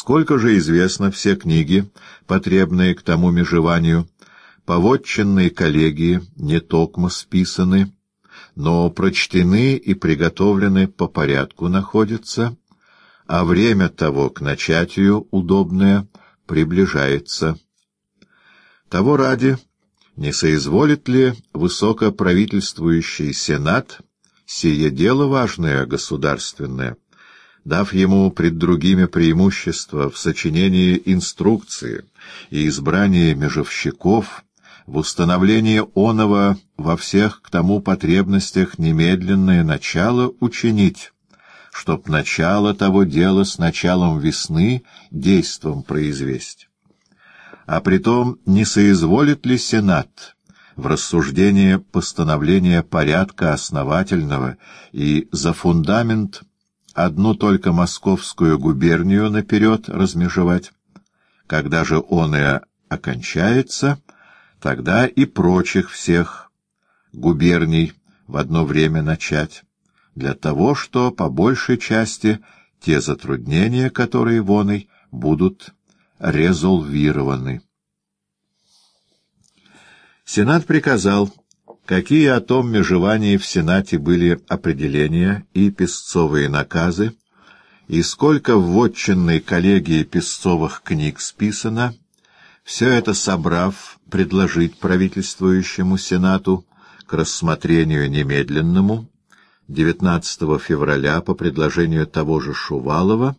Сколько же известно все книги, потребные к тому межеванию, поводченные коллегии не токмо списаны, но прочтены и приготовлены по порядку находятся, а время того к начатию удобное приближается. Того ради, не соизволит ли высокоправительствующий Сенат сие дело важное государственное, дав ему пред другими преимущества в сочинении инструкции и избрании межевщиков, в установлении оного во всех к тому потребностях немедленное начало учинить, чтоб начало того дела с началом весны действом произвести. А притом не соизволит ли Сенат в рассуждение постановления порядка основательного и за фундамент одну только московскую губернию наперед размежевать, когда же он и окончается, тогда и прочих всех губерний в одно время начать, для того, что по большей части те затруднения, которые воной, будут резолвированы. Сенат приказал, какие о том межевании в Сенате были определения и песцовые наказы, и сколько в вотчинной коллегии песцовых книг списано, все это собрав, предложить правительствующему Сенату к рассмотрению немедленному 19 февраля по предложению того же Шувалова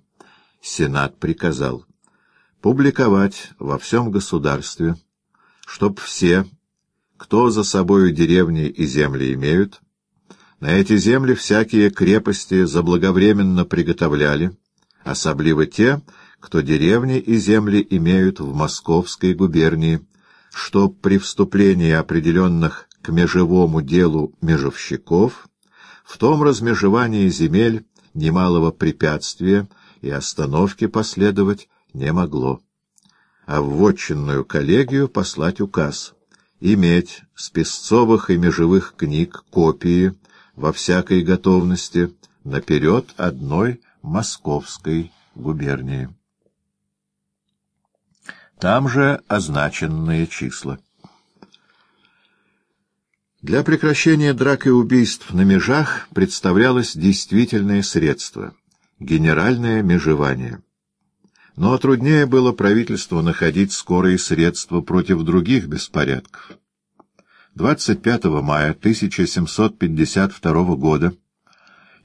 Сенат приказал публиковать во всем государстве, чтоб все, кто за собою деревни и земли имеют, на эти земли всякие крепости заблаговременно приготовляли, особливо те, кто деревни и земли имеют в Московской губернии, чтоб при вступлении определенных к межевому делу межевщиков в том размежевании земель немалого препятствия и остановки последовать не могло. А в вотчинную коллегию послать указ иметь с песцовых и межевых книг копии во всякой готовности наперед одной московской губернии. Там же означенные числа. Для прекращения драк и убийств на межах представлялось действительное средство — генеральное межевание. Но труднее было правительству находить скорые средства против других беспорядков. 25 мая 1752 года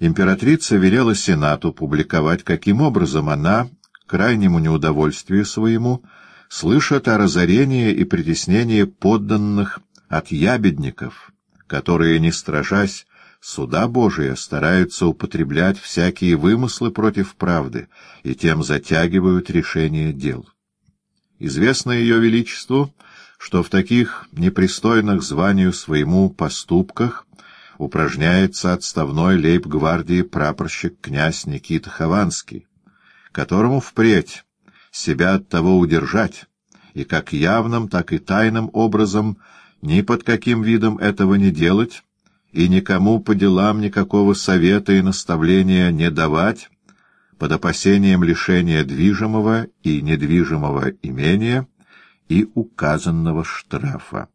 императрица велела Сенату публиковать, каким образом она, к крайнему неудовольствию своему, слышат о разорении и притеснении подданных от ябедников, которые, не стражась суда Божия, стараются употреблять всякие вымыслы против правды и тем затягивают решение дел. Известно Ее Величеству, что в таких непристойных званию своему поступках упражняется отставной лейб-гвардии прапорщик князь Никита Хованский, которому впредь себя от того удержать, и как явным, так и тайным образом ни под каким видом этого не делать, и никому по делам никакого совета и наставления не давать, под опасением лишения движимого и недвижимого имения и указанного штрафа.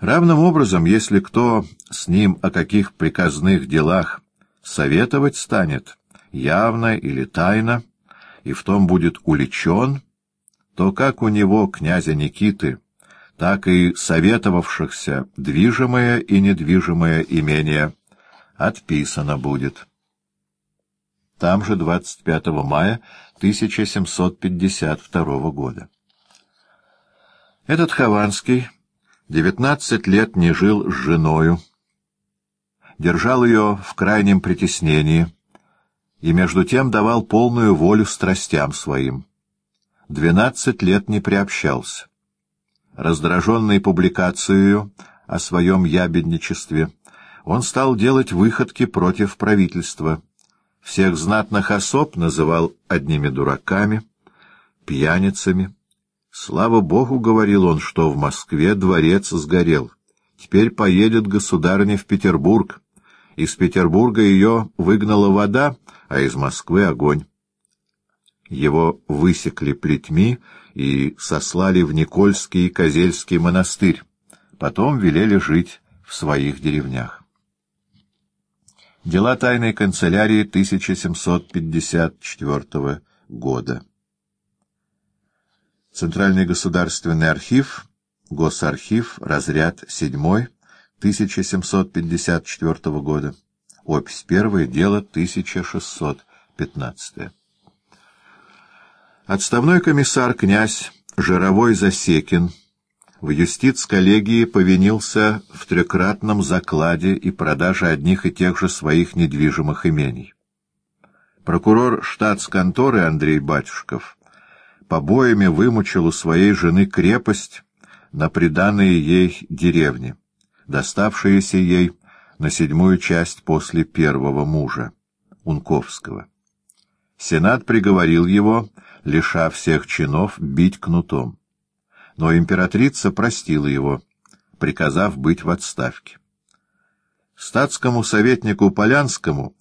Равным образом, если кто с ним о каких приказных делах советовать станет, явно или тайно, и в том будет уличен, то как у него, князя Никиты, так и советовавшихся движимое и недвижимое имение отписано будет. Там же 25 мая 1752 года. Этот Хованский девятнадцать лет не жил с женою, держал ее в крайнем притеснении и между тем давал полную волю страстям своим. Двенадцать лет не приобщался. Раздраженный публикацией о своем ябедничестве, он стал делать выходки против правительства. Всех знатных особ называл одними дураками, пьяницами. Слава Богу, — говорил он, — что в Москве дворец сгорел. Теперь поедет государыня в Петербург, Из Петербурга ее выгнала вода, а из Москвы — огонь. Его высекли плетьми и сослали в Никольский и Козельский монастырь. Потом велели жить в своих деревнях. Дела тайной канцелярии 1754 года. Центральный государственный архив, Госархив, разряд 7, 1754 года. Опись 1, дело 1615. Отставной комиссар князь Жировой Засекин в юстиц-коллегии повинился в трехкратном закладе и продаже одних и тех же своих недвижимых имений. Прокурор штатс-конторы Андрей Батюшков побоями вымучил у своей жены крепость на приданные ей деревни, доставшиеся ей на седьмую часть после первого мужа, Унковского. Сенат приговорил его лиша всех чинов, бить кнутом. Но императрица простила его, приказав быть в отставке. Статскому советнику Полянскому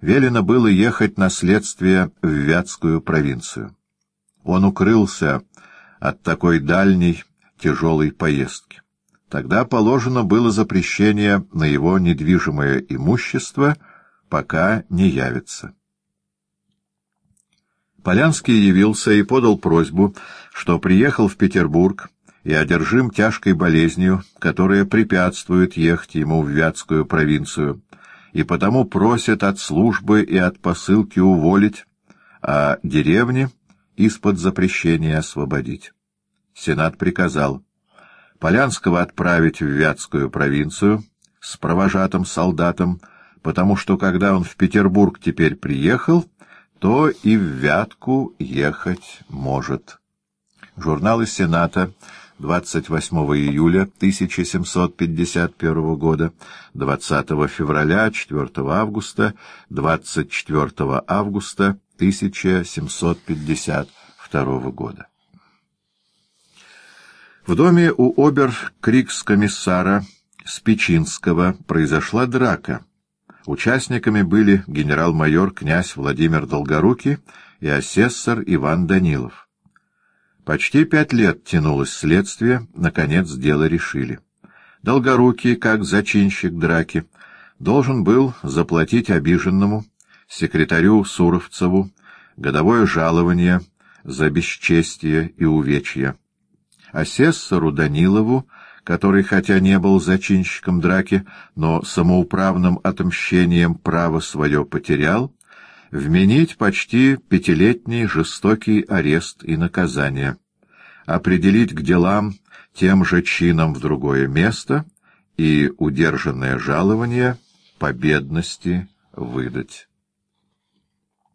велено было ехать на следствие в Вятскую провинцию. Он укрылся от такой дальней, тяжелой поездки. Тогда положено было запрещение на его недвижимое имущество, пока не явится. Полянский явился и подал просьбу, что приехал в Петербург и одержим тяжкой болезнью, которая препятствует ехать ему в Вятскую провинцию, и потому просит от службы и от посылки уволить, а деревни из-под запрещения освободить. Сенат приказал Полянского отправить в Вятскую провинцию с провожатым солдатом, потому что, когда он в Петербург теперь приехал, то и в Вятку ехать может. Журналы Сената 28 июля 1751 года, 20 февраля, 4 августа, 24 августа 1752 года. В доме у обер-крикс-комиссара Спичинского произошла драка — Участниками были генерал-майор князь Владимир Долгорукий и асессор Иван Данилов. Почти пять лет тянулось следствие, наконец дело решили. Долгорукий, как зачинщик драки, должен был заплатить обиженному, секретарю Суровцеву, годовое жалование за бесчестие и увечья. Асессору Данилову который, хотя не был зачинщиком драки, но самоуправным отмщением право свое потерял, вменить почти пятилетний жестокий арест и наказание, определить к делам тем же чином в другое место и удержанное жалование по бедности выдать.